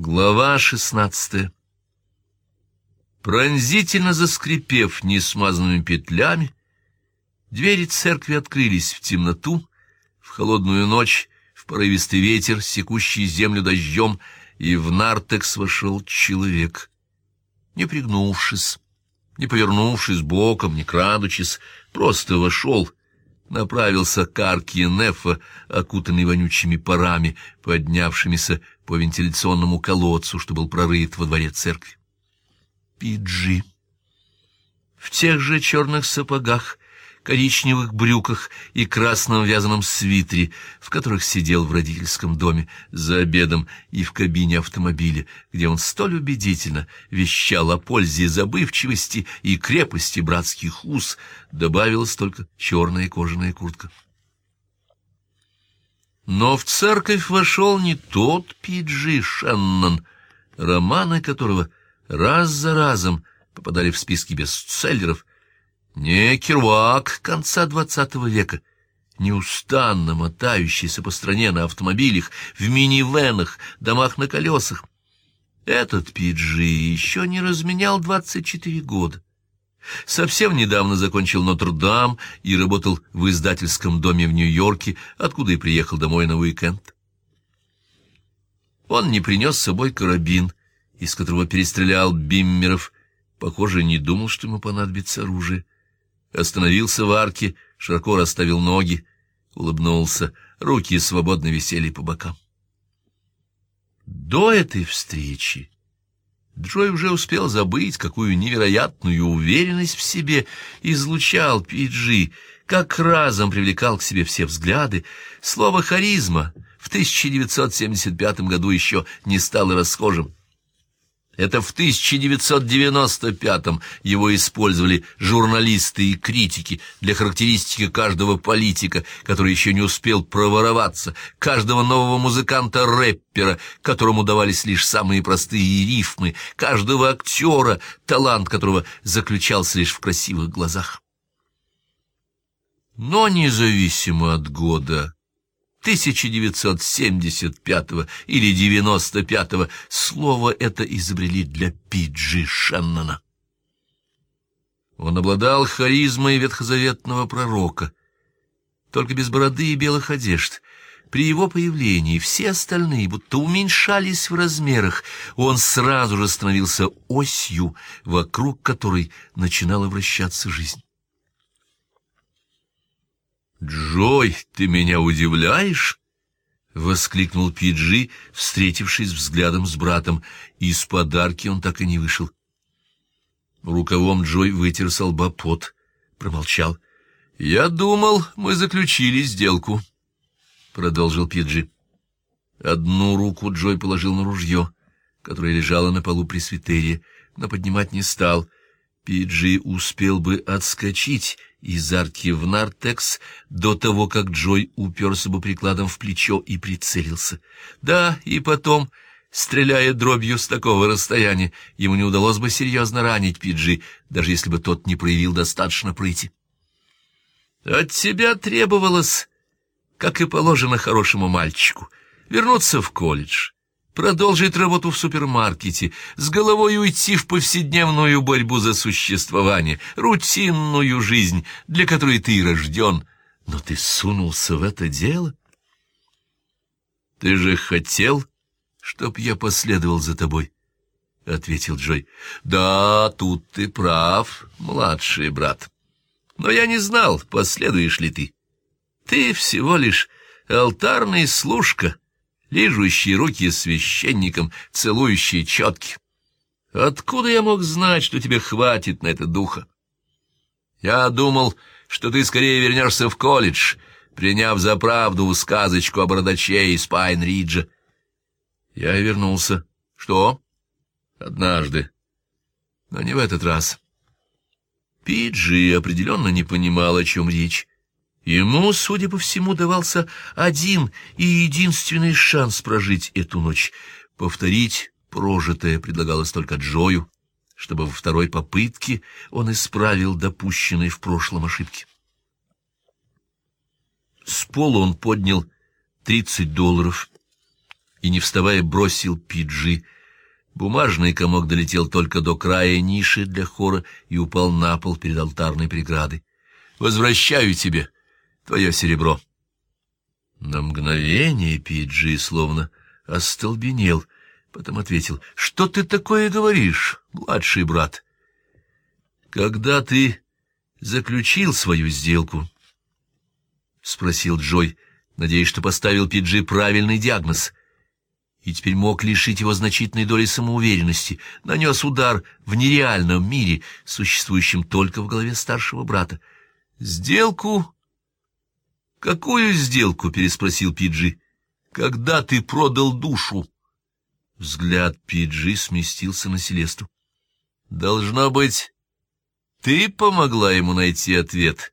Глава шестнадцатая Пронзительно заскрипев несмазанными петлями, двери церкви открылись в темноту, в холодную ночь, в порывистый ветер, секущий землю дождем, и в нартекс вошел человек. Не пригнувшись, не повернувшись боком, не крадучись, просто вошел, направился к арке Нефа, окутанный вонючими парами, поднявшимися по вентиляционному колодцу, что был прорыт во дворе церкви. Пиджи. В тех же черных сапогах, коричневых брюках и красном вязаном свитере, в которых сидел в родительском доме за обедом и в кабине автомобиля, где он столь убедительно вещал о пользе забывчивости и крепости братских уз, добавилась только черная кожаная куртка. Но в церковь вошел не тот Пиджи Шеннон, романы которого раз за разом попадали в списки бестселлеров, не Кирвак конца двадцатого века, неустанно мотающийся по стране на автомобилях, в минивенах, домах на колесах. Этот Пиджи еще не разменял двадцать четыре года. Совсем недавно закончил Нотр-Дам и работал в издательском доме в Нью-Йорке, откуда и приехал домой на уикенд. Он не принес с собой карабин, из которого перестрелял Биммеров. Похоже, не думал, что ему понадобится оружие. Остановился в арке, широко расставил ноги, улыбнулся, руки свободно висели по бокам. До этой встречи Джой уже успел забыть, какую невероятную уверенность в себе излучал Пиджи, как разом привлекал к себе все взгляды. Слово «харизма» в 1975 году еще не стало расхожим. Это в 1995-м его использовали журналисты и критики для характеристики каждого политика, который еще не успел провороваться, каждого нового музыканта-рэпера, которому давались лишь самые простые рифмы, каждого актера, талант которого заключался лишь в красивых глазах. Но независимо от года 1975 или 95 слово это изобрели для Пиджи Шеннона. Он обладал харизмой ветхозаветного пророка, только без бороды и белых одежд. При его появлении все остальные будто уменьшались в размерах, он сразу же становился осью, вокруг которой начинала вращаться жизнь. «Джой, ты меня удивляешь?» — воскликнул Пиджи, встретившись взглядом с братом. Из подарки он так и не вышел. Рукавом Джой вытер с пот, промолчал. «Я думал, мы заключили сделку», — продолжил Пиджи. Одну руку Джой положил на ружье, которое лежало на полу пресвитерия, но поднимать не стал. Пиджи успел бы отскочить из арки в нартекс до того, как Джой уперся бы прикладом в плечо и прицелился. Да, и потом, стреляя дробью с такого расстояния, ему не удалось бы серьезно ранить Пиджи, даже если бы тот не проявил достаточно прыти. От тебя требовалось, как и положено хорошему мальчику, вернуться в колледж, продолжить работу в супермаркете, с головой уйти в повседневную борьбу за существование, рутинную жизнь, для которой ты и рожден. Но ты сунулся в это дело? Ты же хотел, чтоб я последовал за тобой, — ответил Джой. Да, тут ты прав, младший брат. Но я не знал, последуешь ли ты. Ты всего лишь алтарный служка — лижущие руки священникам, целующие четки. Откуда я мог знать, что тебе хватит на это духа? Я думал, что ты скорее вернешься в колледж, приняв за правду сказочку о бородаче из Пайн-Риджа. Я вернулся. Что? Однажды. Но не в этот раз. Пиджи определенно не понимал, о чем речь. Ему, судя по всему, давался один и единственный шанс прожить эту ночь. Повторить прожитое предлагалось только Джою, чтобы во второй попытке он исправил допущенные в прошлом ошибки. С пола он поднял тридцать долларов, и, не вставая, бросил Пиджи. Бумажный комок долетел только до края ниши для хора и упал на пол перед алтарной преградой. «Возвращаю тебе твое серебро». На мгновение Пиджи словно остолбенел, потом ответил, «Что ты такое говоришь, младший брат?» «Когда ты заключил свою сделку?» — спросил Джой, надеясь, что поставил Пиджи правильный диагноз и теперь мог лишить его значительной доли самоуверенности, нанес удар в нереальном мире, существующем только в голове старшего брата. «Сделку?» «Какую сделку?» — переспросил Пиджи. «Когда ты продал душу?» Взгляд Пиджи сместился на Селесту. «Должно быть, ты помогла ему найти ответ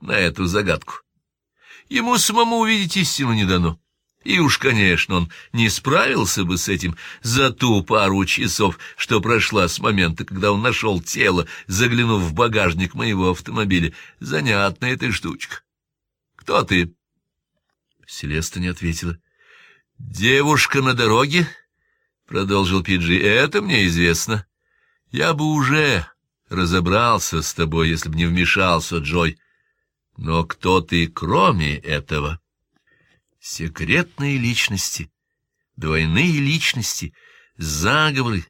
на эту загадку. Ему самому увидеть истину не дано». И уж, конечно, он не справился бы с этим за ту пару часов, что прошла с момента, когда он нашел тело, заглянув в багажник моего автомобиля. Занятная эта штучка. Кто ты? Селеста не ответила. Девушка на дороге? Продолжил Пиджи. Это мне известно. Я бы уже разобрался с тобой, если бы не вмешался, Джой. Но кто ты, кроме этого? Секретные личности, двойные личности, заговоры.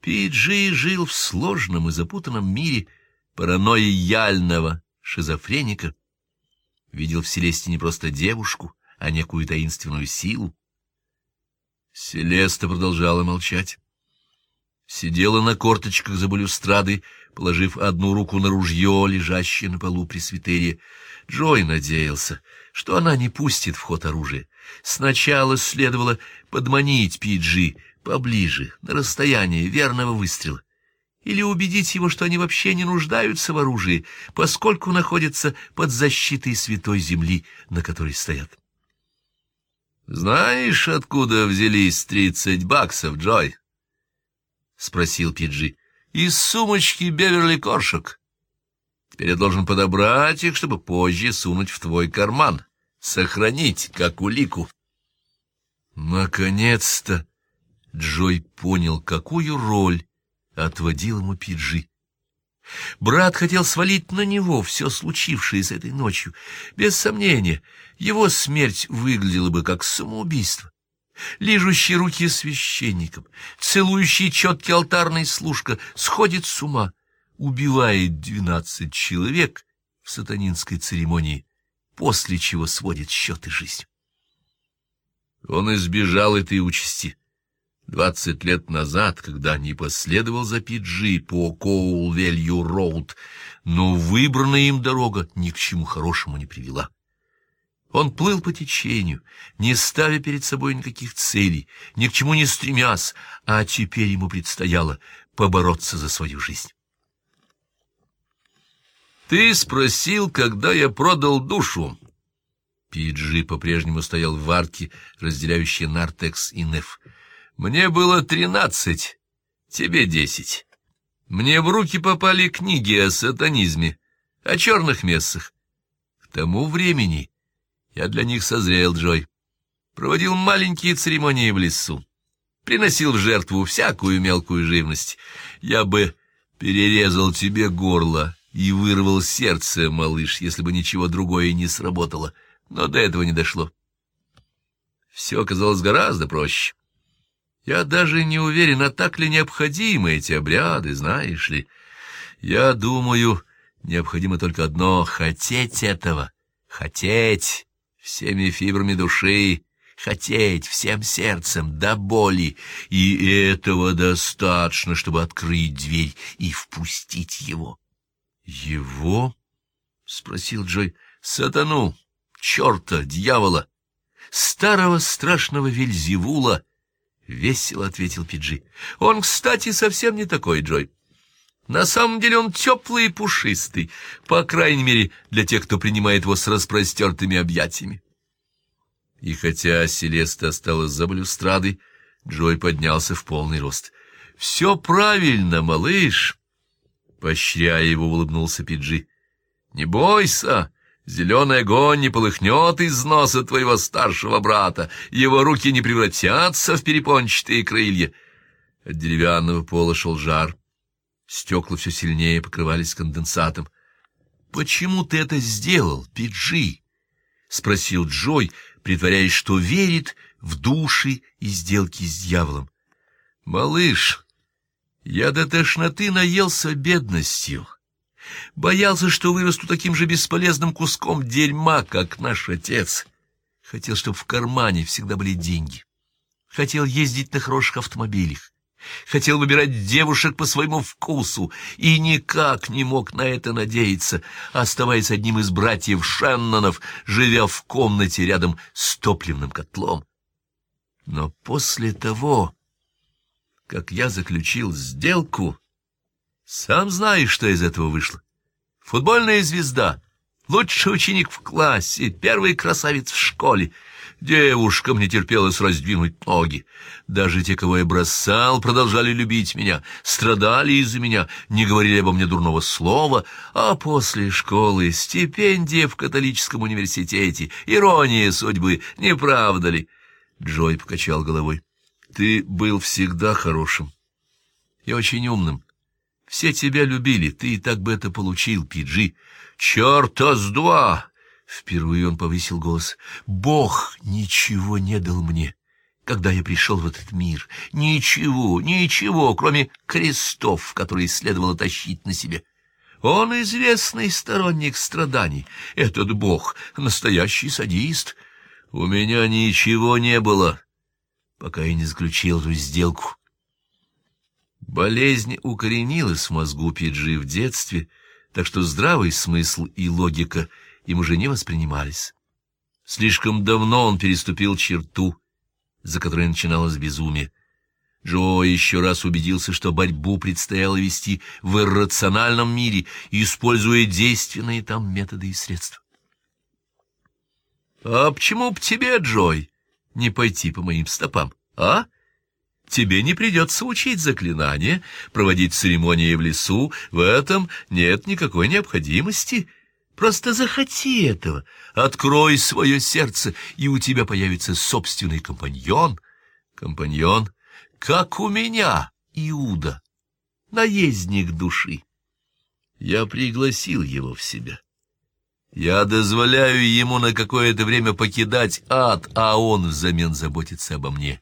Пиджи жил в сложном и запутанном мире паранойяльного шизофреника. Видел в Селесте не просто девушку, а некую таинственную силу. Селеста продолжала молчать. Сидела на корточках за балюстрадой, положив одну руку на ружье, лежащее на полу пресвитерия. Джой надеялся, что она не пустит в ход оружие. Сначала следовало подманить Пиджи поближе, на расстояние верного выстрела, или убедить его, что они вообще не нуждаются в оружии, поскольку находятся под защитой святой земли, на которой стоят. «Знаешь, откуда взялись тридцать баксов, Джой?» — спросил Пиджи. «Из сумочки Беверли Коршек». Теперь я должен подобрать их, чтобы позже сунуть в твой карман, сохранить как улику. Наконец-то Джой понял, какую роль отводил ему Пиджи. Брат хотел свалить на него все случившееся этой ночью. Без сомнения, его смерть выглядела бы как самоубийство. Лижущий руки священникам, целующий четкий алтарный служка сходит с ума убивает двенадцать человек в сатанинской церемонии, после чего сводит счеты жизнь. Он избежал этой участи двадцать лет назад, когда не последовал за Пиджи по Коул-Велью-Роуд, но выбранная им дорога ни к чему хорошему не привела. Он плыл по течению, не ставя перед собой никаких целей, ни к чему не стремясь, а теперь ему предстояло побороться за свою жизнь. «Ты спросил, когда я продал душу?» Пиджи по-прежнему стоял в арке, разделяющей Нартекс и Неф. «Мне было тринадцать, тебе десять. Мне в руки попали книги о сатанизме, о черных мессах. К тому времени я для них созрел, Джой. Проводил маленькие церемонии в лесу, приносил в жертву всякую мелкую живность. Я бы перерезал тебе горло» и вырвал сердце, малыш, если бы ничего другое не сработало, но до этого не дошло. Все оказалось гораздо проще. Я даже не уверен, а так ли необходимы эти обряды, знаешь ли. Я думаю, необходимо только одно — хотеть этого, хотеть всеми фибрами души, хотеть всем сердцем до боли, и этого достаточно, чтобы открыть дверь и впустить его. «Его?» — спросил Джой. «Сатану, черта, дьявола, старого страшного Вельзевула!» — весело ответил Пиджи. «Он, кстати, совсем не такой, Джой. На самом деле он теплый и пушистый, по крайней мере, для тех, кто принимает его с распростертыми объятиями». И хотя Селеста осталась за балюстрадой, Джой поднялся в полный рост. «Все правильно, малыш!» Поощряя его, улыбнулся Пиджи. — Не бойся, Зеленый огонь не полыхнет из носа твоего старшего брата, его руки не превратятся в перепончатые крылья. От деревянного пола шел жар. Стекла все сильнее покрывались конденсатом. — Почему ты это сделал, Пиджи? — спросил Джой, притворяясь, что верит в души и сделки с дьяволом. — Малыш, я до тошноты наелся бедностью. Боялся, что вырасту таким же бесполезным куском дерьма, как наш отец. Хотел, чтобы в кармане всегда были деньги. Хотел ездить на хороших автомобилях. Хотел выбирать девушек по своему вкусу и никак не мог на это надеяться, оставаясь одним из братьев Шеннонов, живя в комнате рядом с топливным котлом. Но после того, как я заключил сделку, сам знаешь, что из этого вышло. Футбольная звезда, лучший ученик в классе, первый красавец в школе. Девушкам не терпелось раздвинуть ноги. Даже те, кого я бросал, продолжали любить меня, страдали из-за меня, не говорили обо мне дурного слова, а после школы стипендия в католическом университете, ирония судьбы, не правда ли? Джой покачал головой. Ты был всегда хорошим и очень умным. Все тебя любили, ты и так бы это получил, Пиджи. Черта с два! Впервые он повысил голос. Бог ничего не дал мне, когда я пришел в этот мир. Ничего, ничего, кроме крестов, которые следовало тащить на себе. Он известный сторонник страданий. Этот Бог — настоящий садист. У меня ничего не было, пока я не заключил эту сделку. Болезнь укоренилась в мозгу Пиджи в детстве, так что здравый смысл и логика им уже не воспринимались. Слишком давно он переступил черту, за которой начиналось безумие. Джо еще раз убедился, что борьбу предстояло вести в иррациональном мире, используя действенные там методы и средства. — А почему б тебе, Джой, не пойти по моим стопам, а? — Тебе не придется учить заклинания, проводить церемонии в лесу, в этом нет никакой необходимости. Просто захоти этого, открой свое сердце, и у тебя появится собственный компаньон. Компаньон, как у меня, Иуда, наездник души. Я пригласил его в себя. Я дозволяю ему на какое-то время покидать ад, а он взамен заботится обо мне».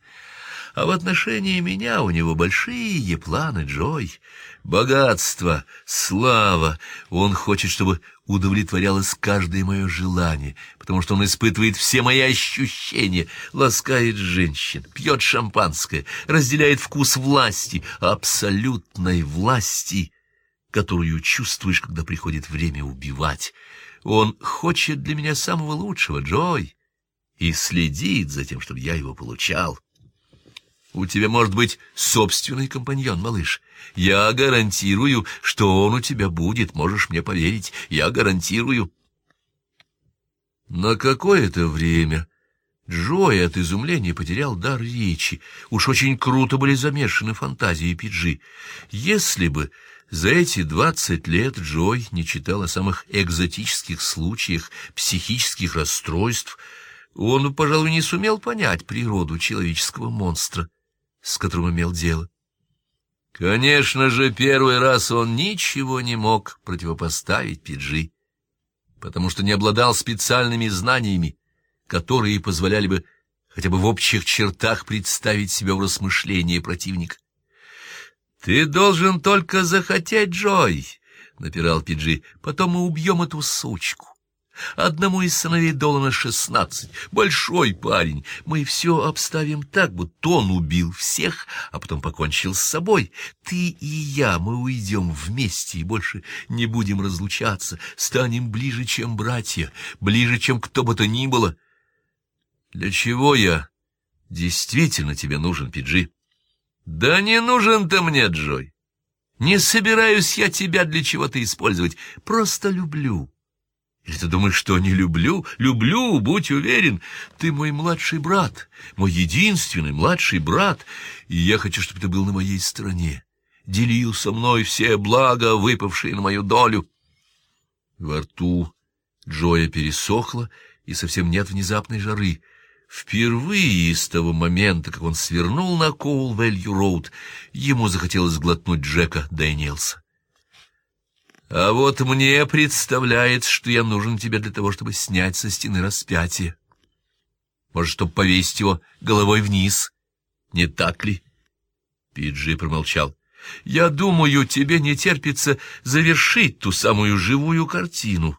А в отношении меня у него большие планы, Джой. Богатство, слава. Он хочет, чтобы удовлетворялось каждое мое желание, потому что он испытывает все мои ощущения, ласкает женщин, пьет шампанское, разделяет вкус власти, абсолютной власти, которую чувствуешь, когда приходит время убивать. Он хочет для меня самого лучшего, Джой, и следит за тем, чтобы я его получал. У тебя может быть собственный компаньон, малыш. Я гарантирую, что он у тебя будет, можешь мне поверить. Я гарантирую. На какое-то время Джой от изумления потерял дар речи. Уж очень круто были замешаны фантазии Пиджи. Если бы за эти двадцать лет Джой не читал о самых экзотических случаях психических расстройств, он, пожалуй, не сумел понять природу человеческого монстра с которым имел дело. Конечно же, первый раз он ничего не мог противопоставить Пиджи, потому что не обладал специальными знаниями, которые позволяли бы хотя бы в общих чертах представить себя в рассмышлении противника. «Ты должен только захотеть, Джой!» — напирал Пиджи. «Потом мы убьем эту сучку. Одному из сыновей Долана шестнадцать, большой парень. Мы все обставим так, будто он убил всех, а потом покончил с собой. Ты и я, мы уйдем вместе и больше не будем разлучаться, станем ближе, чем братья, ближе, чем кто бы то ни было. Для чего я действительно тебе нужен, Пиджи? Да не нужен ты мне, Джой. Не собираюсь я тебя для чего-то использовать, просто люблю. Или ты думаешь, что не люблю? Люблю, будь уверен. Ты мой младший брат, мой единственный младший брат, и я хочу, чтобы ты был на моей стороне, делил со мной все блага, выпавшие на мою долю. Во рту Джоя пересохла, и совсем нет внезапной жары. Впервые с того момента, как он свернул на Коул-Вэлью-Роуд, ему захотелось глотнуть Джека Дэниелса. А вот мне представляется, что я нужен тебе для того, чтобы снять со стены распятие. Может, чтобы повесить его головой вниз. Не так ли? Пиджи промолчал. Я думаю, тебе не терпится завершить ту самую живую картину,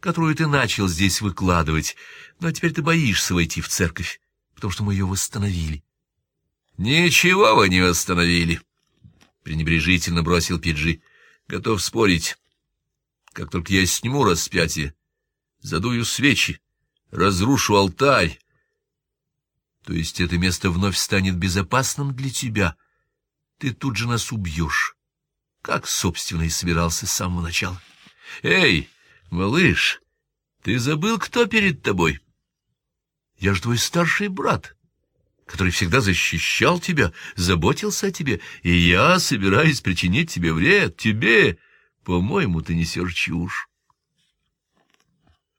которую ты начал здесь выкладывать, но теперь ты боишься войти в церковь, потому что мы ее восстановили. Ничего вы не восстановили, пренебрежительно бросил Пиджи. Готов спорить. Как только я сниму распятие, задую свечи, разрушу алтарь, то есть это место вновь станет безопасным для тебя, ты тут же нас убьешь, как, собственно, и собирался с самого начала. Эй, малыш, ты забыл, кто перед тобой? Я же твой старший брат который всегда защищал тебя, заботился о тебе, и я собираюсь причинить тебе вред, тебе, по-моему, ты несешь чушь.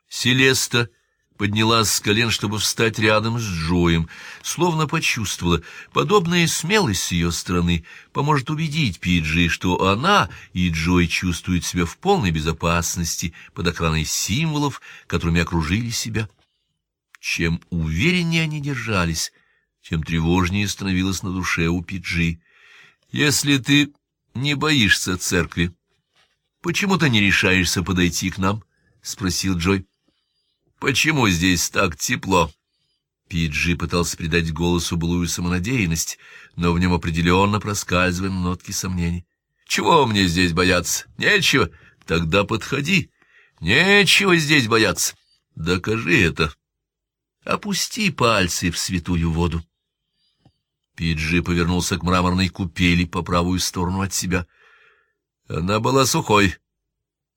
Селеста поднялась с колен, чтобы встать рядом с Джоем, словно почувствовала, подобная смелость с ее стороны поможет убедить Пиджи, что она и Джой чувствуют себя в полной безопасности под охраной символов, которыми окружили себя. Чем увереннее они держались, тем тревожнее становилось на душе у Пиджи. «Если ты не боишься церкви, почему ты не решаешься подойти к нам?» — спросил Джой. «Почему здесь так тепло?» Пиджи пытался придать голосу былую самонадеянность, но в нем определенно проскальзывали нотки сомнений. «Чего мне здесь бояться? Нечего. Тогда подходи. Нечего здесь бояться. Докажи это. Опусти пальцы в святую воду». Пиджи повернулся к мраморной купели по правую сторону от себя. Она была сухой.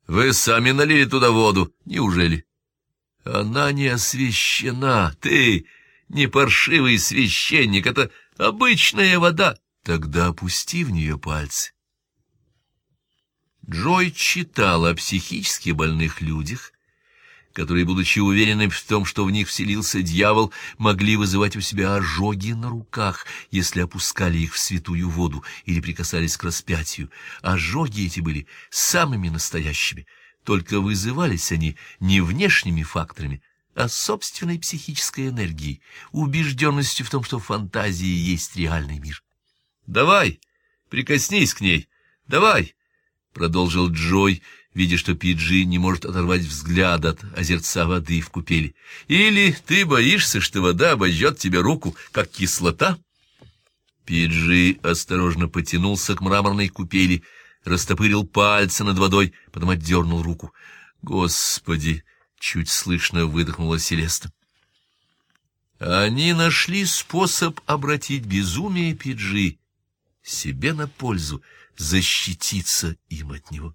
Вы сами налили туда воду. Неужели? Она не освящена. Ты не паршивый священник. Это обычная вода. Тогда опусти в нее пальцы. Джой читал о психически больных людях, которые, будучи уверены в том, что в них вселился дьявол, могли вызывать у себя ожоги на руках, если опускали их в святую воду или прикасались к распятию. Ожоги эти были самыми настоящими, только вызывались они не внешними факторами, а собственной психической энергией, убежденностью в том, что фантазии есть реальный мир. «Давай, прикоснись к ней, давай!» — продолжил Джой, — видя, что Пиджи не может оторвать взгляд от озерца воды в купели. «Или ты боишься, что вода обожжет тебе руку, как кислота?» Пиджи осторожно потянулся к мраморной купели, растопырил пальцы над водой, потом отдернул руку. «Господи!» — чуть слышно выдохнула Селеста. Они нашли способ обратить безумие Пиджи себе на пользу, защититься им от него.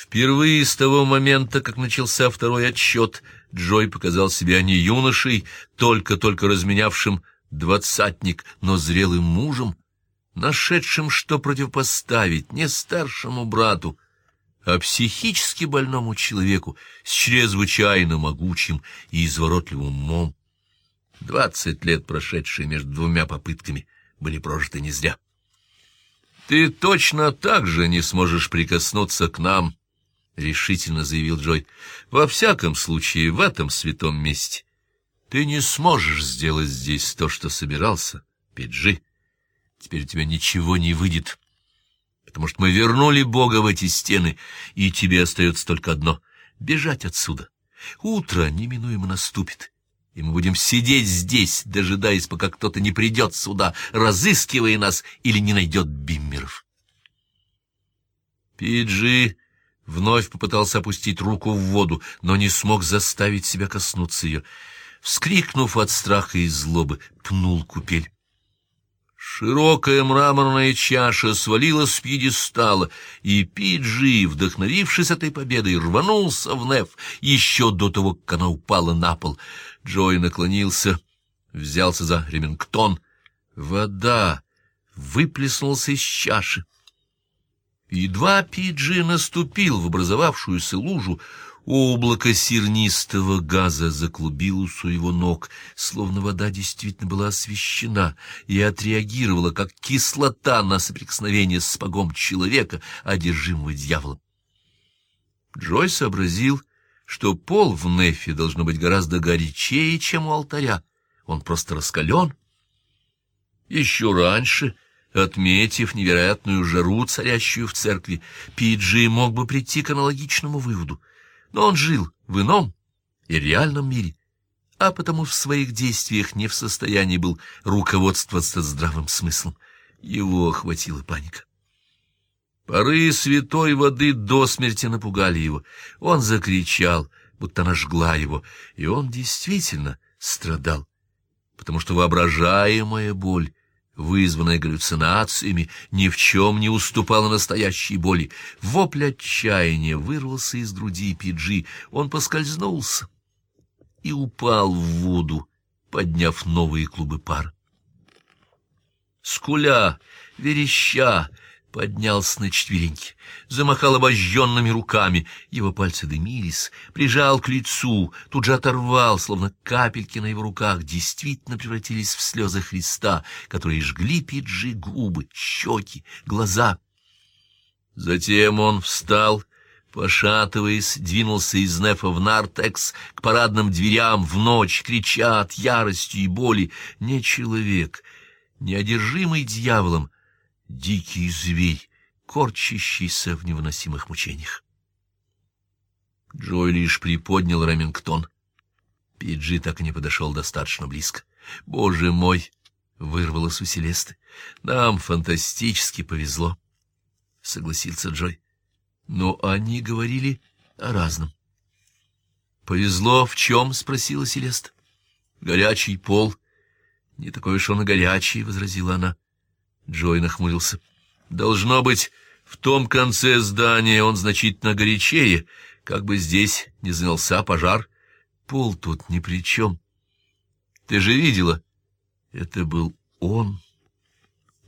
Впервые с того момента, как начался второй отсчет, Джой показал себя не юношей, только-только разменявшим двадцатник, но зрелым мужем, нашедшим, что противопоставить не старшему брату, а психически больному человеку с чрезвычайно могучим и изворотливым умом. Двадцать лет, прошедшие между двумя попытками, были прожиты не зря. «Ты точно так же не сможешь прикоснуться к нам», — решительно заявил Джой. — Во всяком случае, в этом святом месте. Ты не сможешь сделать здесь то, что собирался, Пиджи. Теперь у тебя ничего не выйдет, потому что мы вернули Бога в эти стены, и тебе остается только одно — бежать отсюда. Утро неминуемо наступит, и мы будем сидеть здесь, дожидаясь, пока кто-то не придет сюда, разыскивая нас или не найдет биммеров. Пиджи Вновь попытался опустить руку в воду, но не смог заставить себя коснуться ее. Вскрикнув от страха и злобы, пнул купель. Широкая мраморная чаша свалилась с пьедестала, и Пиджи, вдохновившись этой победой, рванулся в Неф еще до того, как она упала на пол. Джой наклонился, взялся за ремингтон. Вода выплеснулась из чаши Едва Пиджи наступил в образовавшуюся лужу, облако сернистого газа заклубилось у его ног, словно вода действительно была освещена и отреагировала, как кислота на соприкосновение с спагом человека, одержимого дьяволом. Джой сообразил, что пол в Нефе должно быть гораздо горячее, чем у алтаря. Он просто раскален. Еще раньше Отметив невероятную жару, царящую в церкви, Пиджи мог бы прийти к аналогичному выводу. Но он жил в ином и реальном мире, а потому в своих действиях не в состоянии был руководствоваться здравым смыслом. Его охватила паника. Поры святой воды до смерти напугали его. Он закричал, будто она жгла его, и он действительно страдал, потому что воображаемая боль вызванная галлюцинациями, ни в чем не уступала настоящей боли. Вопль отчаяния вырвался из груди Пиджи, он поскользнулся и упал в воду, подняв новые клубы пар. Скуля, вереща, поднялся на четвереньки, замахал обожженными руками, его пальцы дымились, прижал к лицу, тут же оторвал, словно капельки на его руках действительно превратились в слезы Христа, которые жгли пиджи губы, щеки, глаза. Затем он встал, пошатываясь, двинулся из Нефа в Нартекс к парадным дверям в ночь, крича от ярости и боли. Не человек, неодержимый дьяволом, дикий зверь, корчащийся в невыносимых мучениях. Джой лишь приподнял Ремингтон. Пиджи так и не подошел достаточно близко. «Боже мой!» — вырвалось у Селесты. «Нам фантастически повезло», — согласился Джой. Но они говорили о разном. «Повезло в чем?» — спросила Селеста. «Горячий пол». «Не такой уж он и горячий», — возразила она. Джой нахмурился. «Должно быть, в том конце здания он значительно горячее, как бы здесь не занялся пожар. Пол тут ни при чем. Ты же видела? Это был он.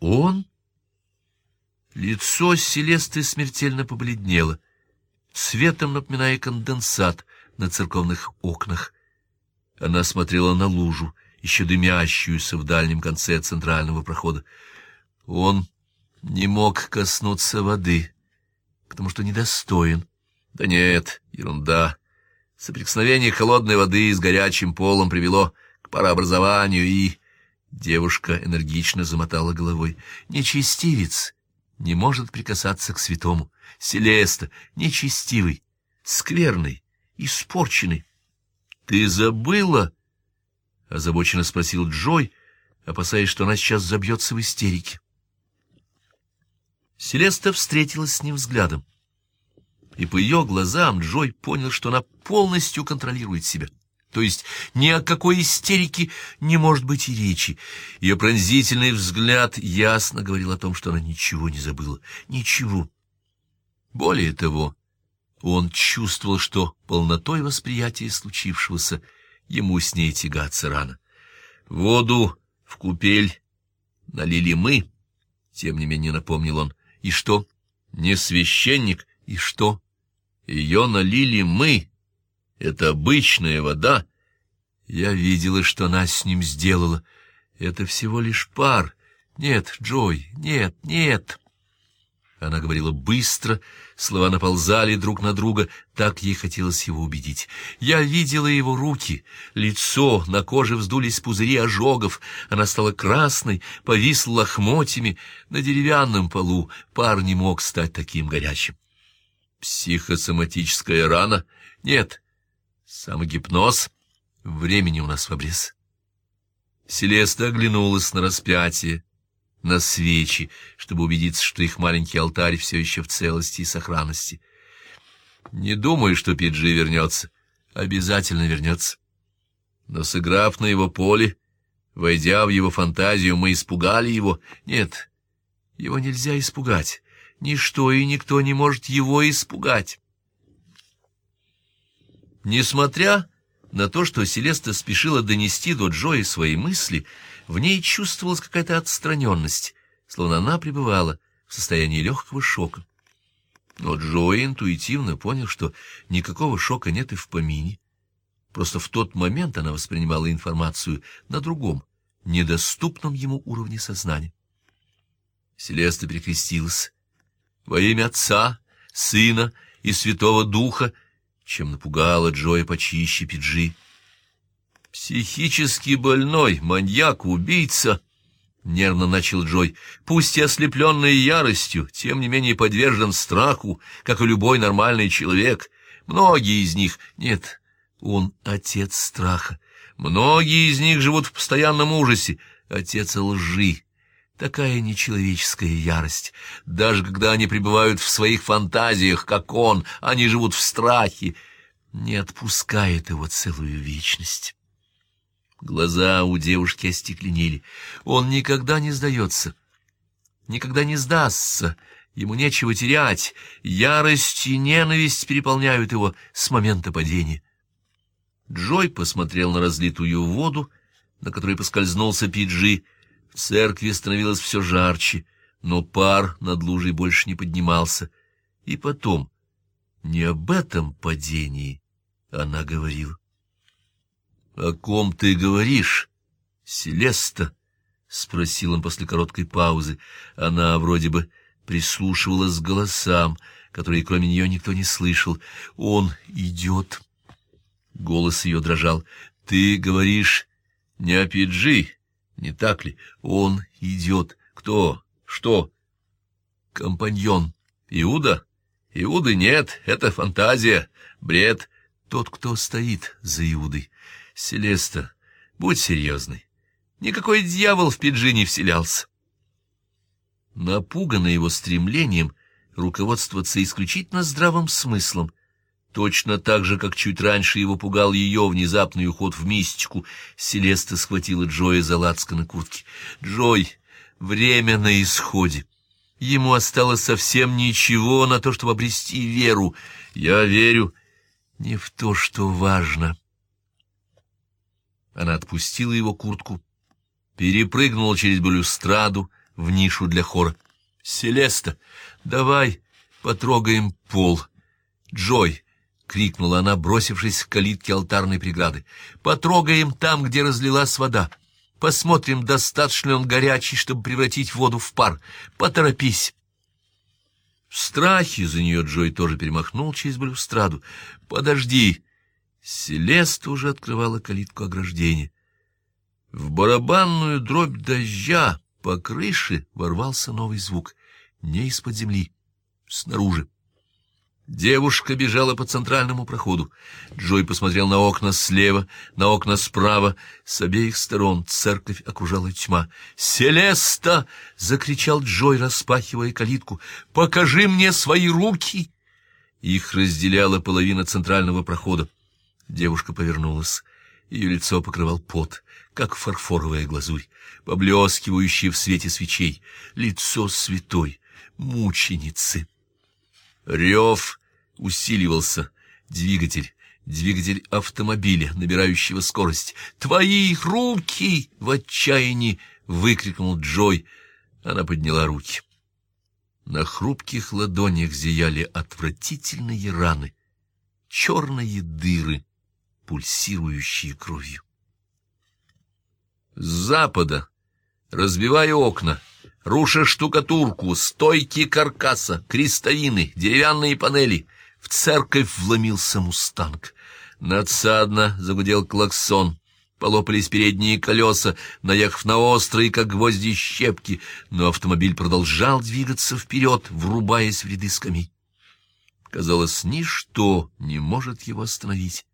Он?» Лицо Селесты смертельно побледнело, цветом напоминая конденсат на церковных окнах. Она смотрела на лужу, еще дымящуюся в дальнем конце центрального прохода. Он не мог коснуться воды, потому что недостоин. Да нет, ерунда. Соприкосновение холодной воды с горячим полом привело к парообразованию, и... Девушка энергично замотала головой. Нечестивец не может прикасаться к святому. Селеста, нечестивый, скверный, испорченный. — Ты забыла? — озабоченно спросил Джой, опасаясь, что она сейчас забьется в истерике. Селеста встретилась с ним взглядом. И по ее глазам Джой понял, что она полностью контролирует себя. То есть ни о какой истерике не может быть и речи. Ее пронзительный взгляд ясно говорил о том, что она ничего не забыла. Ничего. Более того, он чувствовал, что полнотой восприятия случившегося ему с ней тягаться рано. Воду в купель налили мы, тем не менее напомнил он, и что? Не священник? И что? Ее налили мы. Это обычная вода. Я видела, что она с ним сделала. Это всего лишь пар. Нет, Джой, нет, нет. Она говорила быстро, слова наползали друг на друга, так ей хотелось его убедить. Я видела его руки, лицо, на коже вздулись пузыри ожогов, она стала красной, повисла лохмотьями, на деревянном полу пар не мог стать таким горячим. Психосоматическая рана? Нет. Самогипноз? Времени у нас в обрез. Селеста оглянулась на распятие, на свечи, чтобы убедиться, что их маленький алтарь все еще в целости и сохранности. Не думаю, что Пиджи вернется. Обязательно вернется. Но, сыграв на его поле, войдя в его фантазию, мы испугали его. Нет, его нельзя испугать. Ничто и никто не может его испугать. Несмотря на то, что Селеста спешила донести до Джои свои мысли, в ней чувствовалась какая-то отстраненность, словно она пребывала в состоянии легкого шока. Но Джои интуитивно понял, что никакого шока нет и в помине. Просто в тот момент она воспринимала информацию на другом, недоступном ему уровне сознания. Селеста перекрестилась. Во имя Отца, Сына и Святого Духа, чем напугала Джоя почище Пиджи. «Психически больной, маньяк, убийца!» — нервно начал Джой. «Пусть и ослепленный яростью, тем не менее подвержен страху, как и любой нормальный человек. Многие из них... Нет, он отец страха. Многие из них живут в постоянном ужасе. Отец лжи. Такая нечеловеческая ярость. Даже когда они пребывают в своих фантазиях, как он, они живут в страхе. Не отпускает его целую вечность. Глаза у девушки остекленели. Он никогда не сдается, никогда не сдастся. Ему нечего терять. Ярость и ненависть переполняют его с момента падения. Джой посмотрел на разлитую воду, на которой поскользнулся Пиджи. В церкви становилось все жарче, но пар над лужей больше не поднимался. И потом, не об этом падении она говорила. — О ком ты говоришь, Селеста? — спросил он после короткой паузы. Она вроде бы прислушивалась к голосам, которые кроме нее никто не слышал. — Он идет. Голос ее дрожал. — Ты говоришь не о Пиджи, не так ли? Он идет. Кто? Что? — Компаньон. Иуда? Иуды нет, это фантазия, бред. Тот, кто стоит за Иудой. Селеста, будь серьезной. Никакой дьявол в Пиджи не вселялся. Напуганный его стремлением руководствоваться исключительно здравым смыслом, Точно так же, как чуть раньше его пугал ее внезапный уход в мистику, Селеста схватила Джоя за лацканы куртки. «Джой, время на исходе. Ему осталось совсем ничего на то, чтобы обрести веру. Я верю не в то, что важно». Она отпустила его куртку, перепрыгнула через балюстраду в нишу для хора. «Селеста, давай потрогаем пол. Джой, крикнула она, бросившись к калитке алтарной преграды. «Потрогаем там, где разлилась вода. Посмотрим, достаточно ли он горячий, чтобы превратить воду в пар. Поторопись!» В страхе за нее Джой тоже перемахнул через балюстраду. «Подожди!» Селеста уже открывала калитку ограждения. В барабанную дробь дождя по крыше ворвался новый звук. Не из-под земли, снаружи. Девушка бежала по центральному проходу. Джой посмотрел на окна слева, на окна справа. С обеих сторон церковь окружала тьма. «Селеста!» — закричал Джой, распахивая калитку. «Покажи мне свои руки!» Их разделяла половина центрального прохода. Девушка повернулась. Ее лицо покрывал пот, как фарфоровая глазурь, поблескивающая в свете свечей. Лицо святой, мученицы. Рев усиливался. Двигатель, двигатель автомобиля, набирающего скорость. «Твои руки!» — в отчаянии выкрикнул Джой. Она подняла руки. На хрупких ладонях зияли отвратительные раны, черные дыры, пульсирующие кровью. С запада, разбивая окна, руша штукатурку, стойки каркаса, крестовины, деревянные панели. В церковь вломился мустанг. Надсадно загудел клаксон. Полопались передние колеса, наехав на острые, как гвозди, щепки, но автомобиль продолжал двигаться вперед, врубаясь в ряды скамей. Казалось, ничто не может его остановить.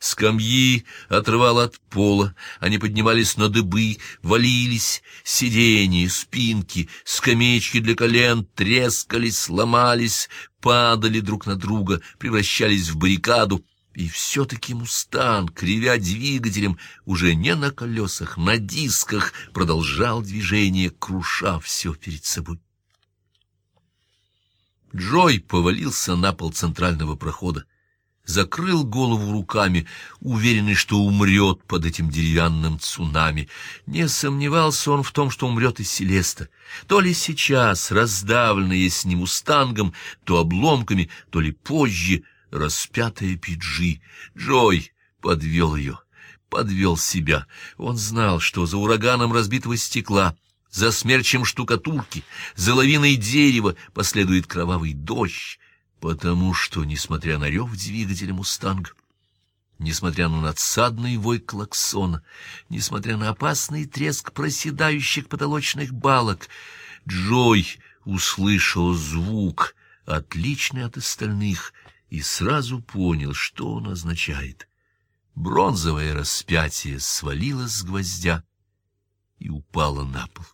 Скамьи отрывало от пола, они поднимались на дыбы, валились, сиденья, спинки, скамеечки для колен трескались, сломались, падали друг на друга, превращались в баррикаду. И все-таки «Мустанг», кривя двигателем, уже не на колесах, на дисках, продолжал движение, круша все перед собой. Джой повалился на пол центрального прохода закрыл голову руками, уверенный, что умрет под этим деревянным цунами. Не сомневался он в том, что умрет и Селеста. То ли сейчас, раздавленная с ним устангом, то обломками, то ли позже, распятая Пиджи. Джой подвел ее, подвел себя. Он знал, что за ураганом разбитого стекла — за смерчем штукатурки, за лавиной дерева последует кровавый дождь, потому что, несмотря на рев двигателя «Мустанга», несмотря на надсадный вой клаксона, несмотря на опасный треск проседающих потолочных балок, Джой услышал звук, отличный от остальных, и сразу понял, что он означает. Бронзовое распятие свалилось с гвоздя и упало на пол.